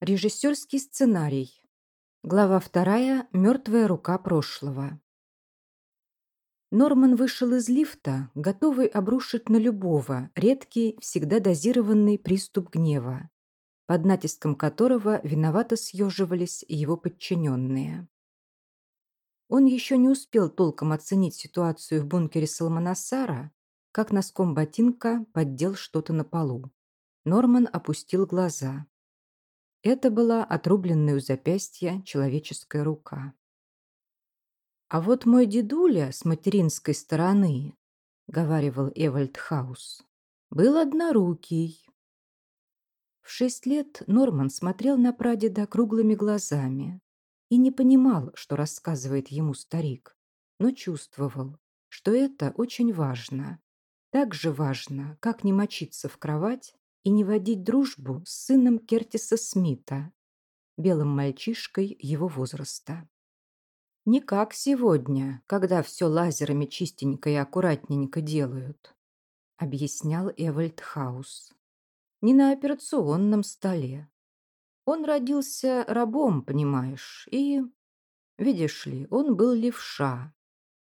Режиссерский сценарий. Глава вторая. Мертвая рука прошлого. Норман вышел из лифта, готовый обрушить на любого редкий, всегда дозированный приступ гнева, под натиском которого виновато съеживались его подчиненные. Он еще не успел толком оценить ситуацию в бункере Салманасара, как носком ботинка поддел что-то на полу. Норман опустил глаза. Это была отрубленная у запястья человеческая рука. «А вот мой дедуля с материнской стороны», — говаривал Эвальд Хаус, — «был однорукий». В шесть лет Норман смотрел на прадеда круглыми глазами и не понимал, что рассказывает ему старик, но чувствовал, что это очень важно. Так же важно, как не мочиться в кровать и не водить дружбу с сыном Кертиса Смита, белым мальчишкой его возраста. Не как сегодня, когда все лазерами чистенько и аккуратненько делают, объяснял Эвальд Хаус. Не на операционном столе. Он родился рабом, понимаешь, и... Видишь ли, он был левша.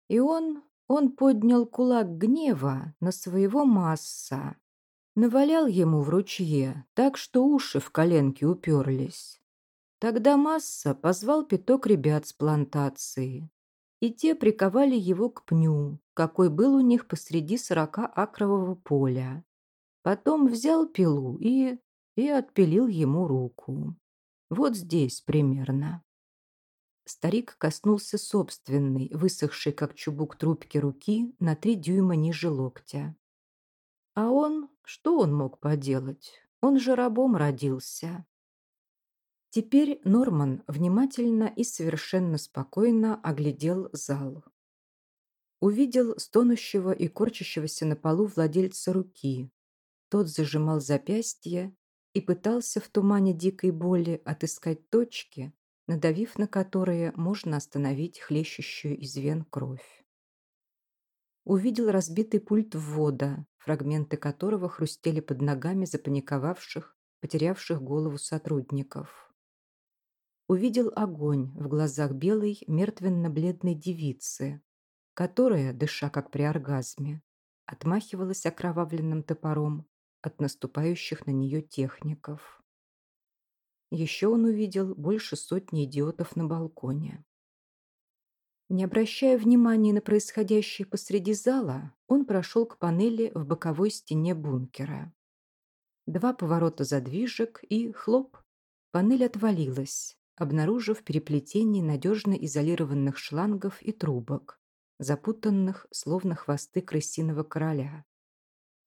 И он... он поднял кулак гнева на своего масса навалял ему в ручье, так что уши в коленки уперлись. Тогда Масса позвал пяток ребят с плантации, и те приковали его к пню, какой был у них посреди сорока акрового поля. Потом взял пилу и... и отпилил ему руку. Вот здесь примерно. Старик коснулся собственной, высохшей как чубук трубки руки на три дюйма ниже локтя. А он, что он мог поделать? Он же рабом родился. Теперь Норман внимательно и совершенно спокойно оглядел зал. Увидел стонущего и корчащегося на полу владельца руки. Тот зажимал запястье и пытался в тумане дикой боли отыскать точки, надавив на которые можно остановить хлещущую из вен кровь увидел разбитый пульт ввода, фрагменты которого хрустели под ногами запаниковавших, потерявших голову сотрудников. Увидел огонь в глазах белой, мертвенно-бледной девицы, которая, дыша как при оргазме, отмахивалась окровавленным топором от наступающих на нее техников. Еще он увидел больше сотни идиотов на балконе. Не обращая внимания на происходящее посреди зала, он прошел к панели в боковой стене бункера. Два поворота задвижек и, хлоп, панель отвалилась, обнаружив переплетение надежно изолированных шлангов и трубок, запутанных, словно хвосты крысиного короля.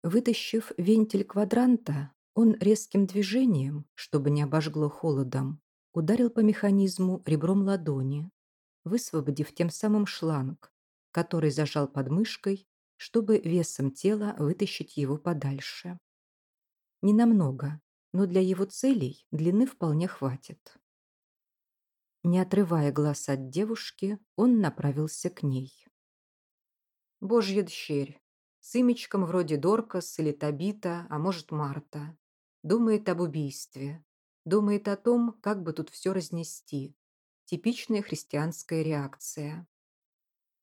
Вытащив вентиль квадранта, он резким движением, чтобы не обожгло холодом, ударил по механизму ребром ладони, высвободив тем самым шланг, который зажал под мышкой, чтобы весом тела вытащить его подальше. Ненамного, но для его целей длины вполне хватит. Не отрывая глаз от девушки, он направился к ней. Божья дщерь, с имечком вроде Доркас или Табита, а может Марта, думает об убийстве, думает о том, как бы тут все разнести, Типичная христианская реакция.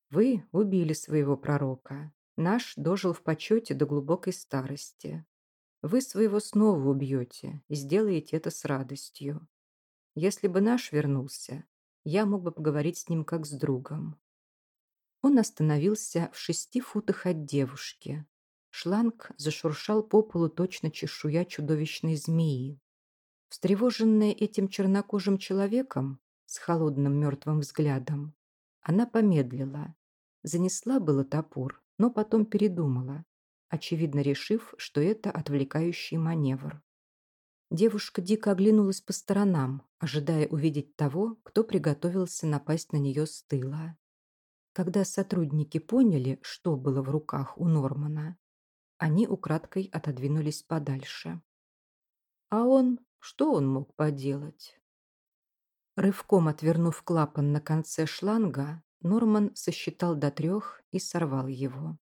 Вы убили своего пророка. Наш дожил в почете до глубокой старости. Вы своего снова убьете и сделаете это с радостью. Если бы наш вернулся, я мог бы поговорить с ним как с другом. Он остановился в шести футах от девушки. Шланг зашуршал по полу точно чешуя чудовищной змеи. Встревоженная этим чернокожим человеком, с холодным мертвым взглядом. Она помедлила. Занесла было топор, но потом передумала, очевидно решив, что это отвлекающий маневр. Девушка дико оглянулась по сторонам, ожидая увидеть того, кто приготовился напасть на нее с тыла. Когда сотрудники поняли, что было в руках у Нормана, они украдкой отодвинулись подальше. А он, что он мог поделать? Рывком отвернув клапан на конце шланга, Норман сосчитал до трех и сорвал его.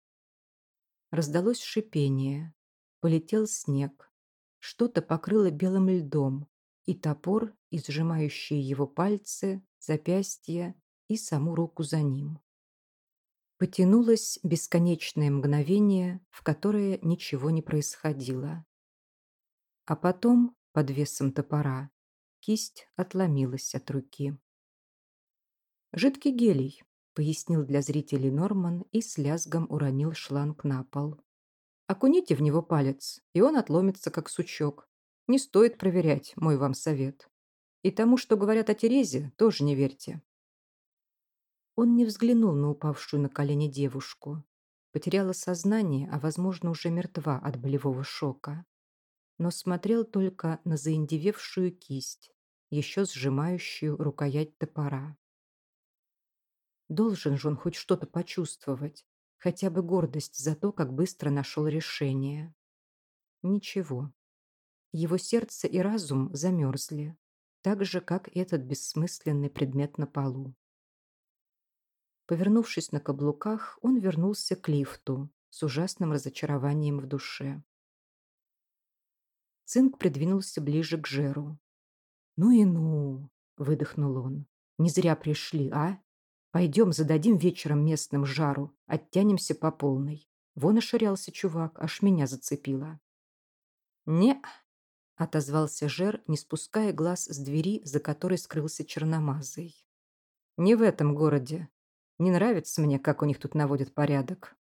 Раздалось шипение. Полетел снег. Что-то покрыло белым льдом, и топор, и сжимающие его пальцы, запястья и саму руку за ним. Потянулось бесконечное мгновение, в которое ничего не происходило. А потом, под весом топора, кисть отломилась от руки. «Жидкий гелий», — пояснил для зрителей Норман и с лязгом уронил шланг на пол. «Окуните в него палец, и он отломится, как сучок. Не стоит проверять, мой вам совет. И тому, что говорят о Терезе, тоже не верьте. Он не взглянул на упавшую на колени девушку. Потеряла сознание, а, возможно, уже мертва от болевого шока. Но смотрел только на заиндевевшую кисть, еще сжимающую рукоять топора. Должен же он хоть что-то почувствовать, хотя бы гордость за то, как быстро нашел решение. Ничего. Его сердце и разум замерзли, так же, как этот бессмысленный предмет на полу. Повернувшись на каблуках, он вернулся к лифту с ужасным разочарованием в душе. Цинк придвинулся ближе к Жеру. «Ну и ну!» – выдохнул он. «Не зря пришли, а? Пойдем зададим вечером местным жару, оттянемся по полной. Вон оширялся чувак, аж меня зацепило». «Не!» – отозвался Жер, не спуская глаз с двери, за которой скрылся черномазый. «Не в этом городе. Не нравится мне, как у них тут наводят порядок.